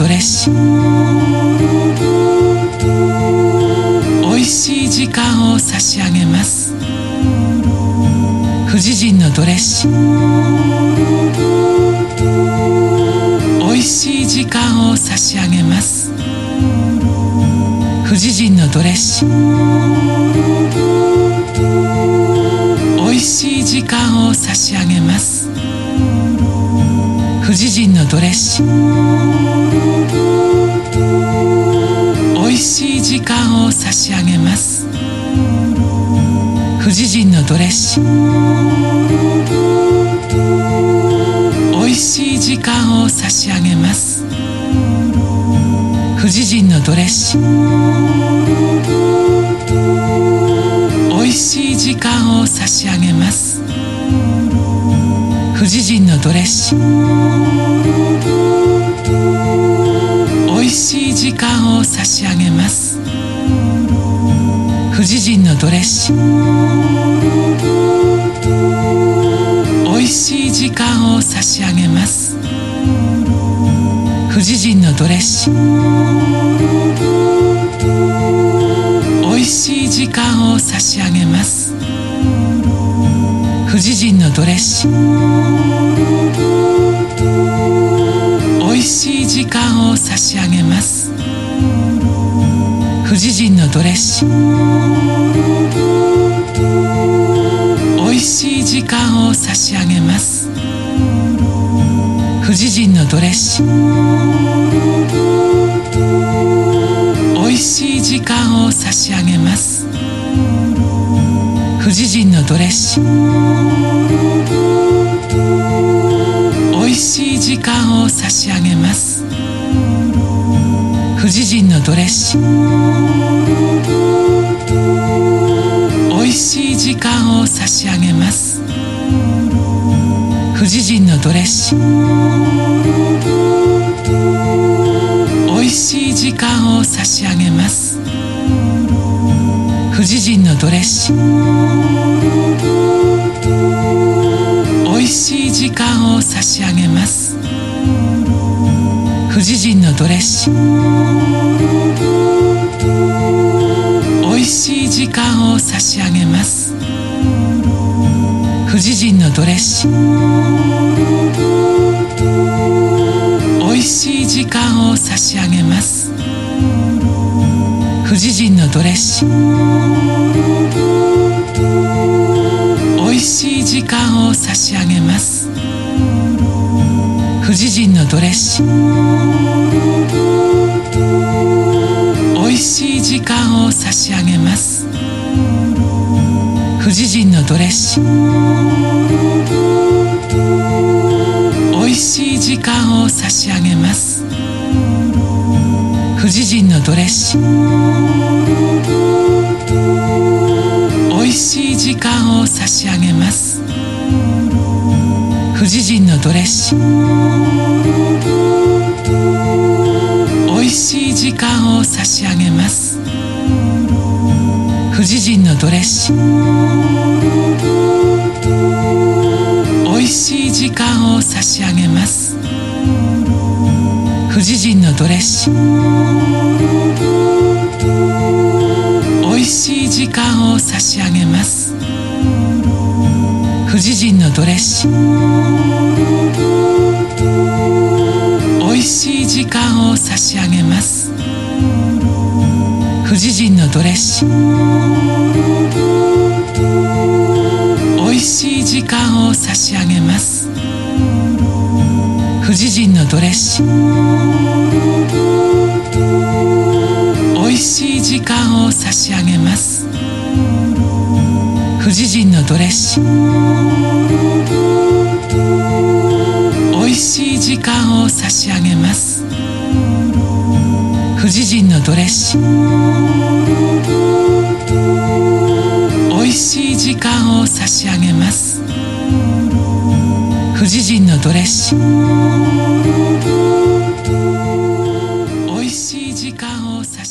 ドレッシング。おいしい時間を差し上げます。富士人のドレッシング。おいしい時間を差し上げます。富士人のドレッシング。おいしい時間を差し上げます。富士人のドレッシング。おいしい時間を差し上げます。富士人のドレッシング。おいしい時間を差し上げます。富士人のドレッシング。おいしい時間を差し上げます。富士人のドレッシング。おいしい時間を差し上げます。富士人のドレッシング。おいしい時間を差し上げます。富士人のドレッシング。おいしい時間を差し上げます。富士人のドレッシング。おいしい時間を差し上げます。富士人のドレッシング。おいしい時間を差し上げます。富士人のドレッシング。おいしい時間を差し上げます。富士人のドレッシング。おいしい時間を差し上げます。富士人のドレッシング。おいしい時間を差し上げます。富士人のドレッシング。おいしい時間を差し上げます。富士人のドレッシング。おいしい時間を差し上げます。富士人のドレッシング。おいしい時間を差し上げます。富士人のドレッシング。おいしい時間を差し上げます。富士人のドレッシング。おいしい時間を差し上げます。富士人のドレッシング。おいしい時間を差し上げます。富士人のドレッシング。おいしい時間を差し上げます。富士人のドレッシング。おいしい時間を差し上げます。富士人のドレッシング。おいしい時間を差し上げます。富士人のドレッシング。おいしい時間を差し上げます。富士人のドレッシング。おいしい時間を差し上げます。富士人のドレッシング。おいしい時間を差し上げます。富士人のドレッシング。おいしい時間を差し上げます。富士人のドレッシング。おいしい時間を差し上げます。富士人のドレッシング。おいしい時間を差し上げます。富士人のドレッシング。おいしい時間を差し上げます。富士人のドレッシング。美味しい時間を差し